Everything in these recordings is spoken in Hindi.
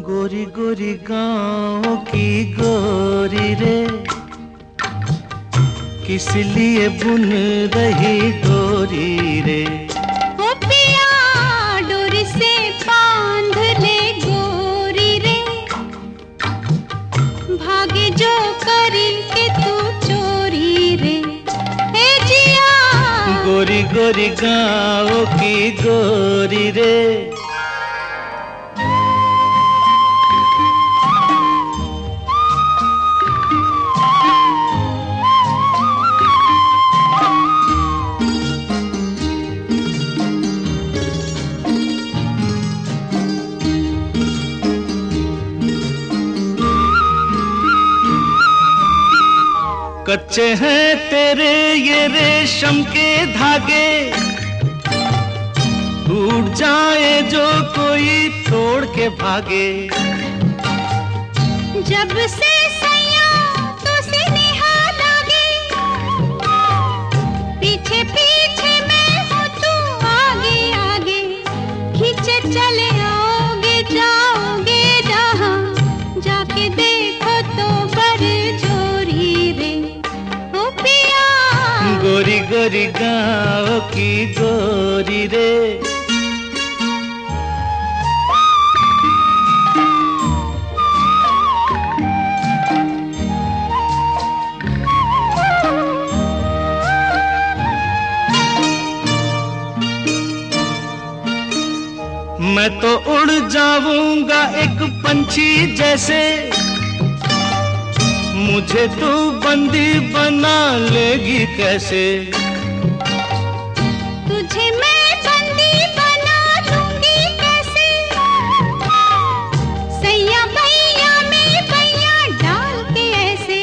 गोरी गोरी गाँव की गोरी रे। किस लिए बुन रही गोरी रे? ओ पिया डोर से बाँध ले गोरी रे। भागे जो करी के तू चोरी रे। जिया। गोरी गोरी गाँव की गोरी रे। कच्चे हैं तेरे ये रेशम के धागे। टूट जाए जो कोई तोड़ के भागे। जब से पीछे पीछे आगे आगे। खींचे चले जाओगे जहाँ, जाके देखो तो बर गोरी गोरी गाँव की गोरी रे। मैं तो उड़ जाऊँगा एक पंछी जैसे। मुझे तू बंदी बना लेगी कैसे? तुझे मैं बंदी बना लूँगी कैसे? सैया भैया में भैया डाल के ऐसे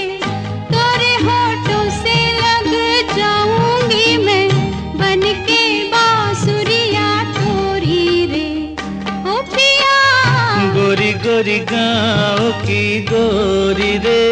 तोरे होठों से लग जाऊँगी मैं। बन के बांसुरिया तोरी रे ओ पिया। गोरी गोरी गाँव की गोरी रे।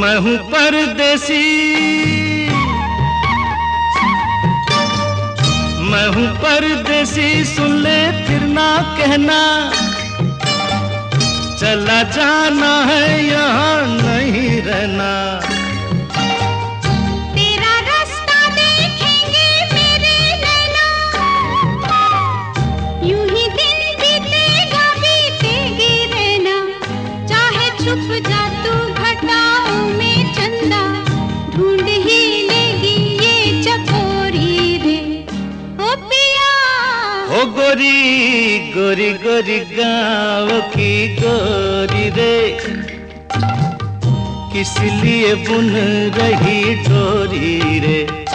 मैं हूँ परदेसी। मैं हूँ परदेसी, सुन ले फिर ना कहना। चला जाना है यहाँ नहीं रहना। गोरी गोरी गोरी गाँव की गोरी रे। किस लिए बुन रही डोरी रे?